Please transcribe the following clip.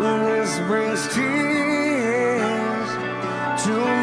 and this brings tears to